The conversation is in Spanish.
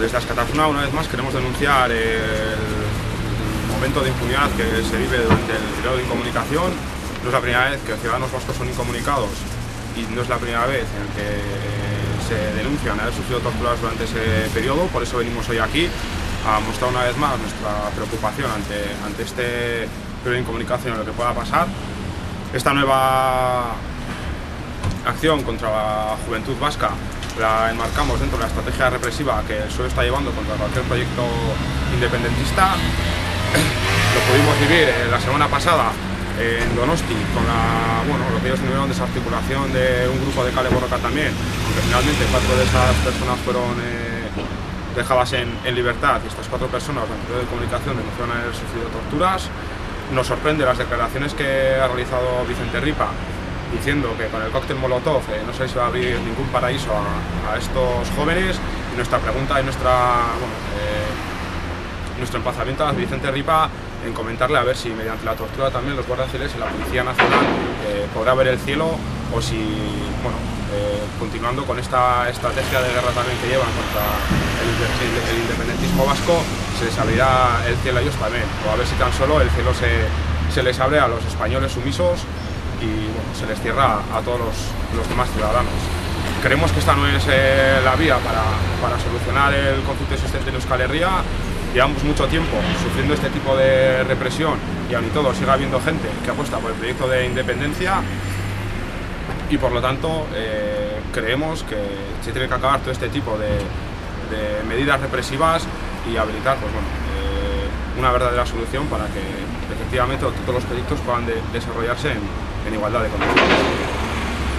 Desde Ascatafuna una vez más queremos denunciar el momento de impunidad que se vive durante el periodo de incomunicación. No es la primera vez que los ciudadanos vascos son incomunicados y no es la primera vez en que se denuncian haber sufrido torturas durante ese periodo, por eso venimos hoy aquí a mostrar una vez más nuestra preocupación ante, ante este periodo de incomunicación y lo que pueda pasar. Esta nueva acción contra la juventud vasca la enmarcamos dentro de la estrategia represiva que el PSOE está llevando contra cualquier proyecto independentista. Lo pudimos vivir la semana pasada en Donosti con la, bueno, lo que ellos tuvieron desarticulación de un grupo de Cale Borroca también, aunque finalmente cuatro de esas personas fueron eh, dejadas en, en, libertad y estas cuatro personas dentro de comunicación denunciaron haber sufrido torturas. Nos sorprende las declaraciones que ha realizado Vicente Ripa diciendo que con el cóctel Molotov eh, no sé si va a abrir ningún paraíso a, estos jóvenes y nuestra pregunta y nuestra, eh, nuestro emplazamiento a Vicente Ripa en comentarle a ver si mediante la tortura también los guardias y la Policía Nacional eh, podrá ver el cielo o si, bueno, continuando con esta estrategia de guerra también que llevan contra el, el, independentismo vasco, se les abrirá el cielo a ellos también, o a ver si tan solo el cielo se, se les abre a los españoles sumisos y se les cierra a todos los, los demás ciudadanos. Creemos que esta no es eh, la vía para, para, solucionar el conflicto existente en Euskal Herria. Llevamos mucho tiempo sufriendo este tipo de represión y aún y todo sigue habiendo gente que apuesta por el proyecto de independencia y por lo tanto eh, creemos que se tiene que acabar todo este tipo de, de medidas represivas y habilitar pues, bueno, una verdadera solución para que efectivamente todos los proyectos puedan de, desarrollarse en igualdad de condiciones.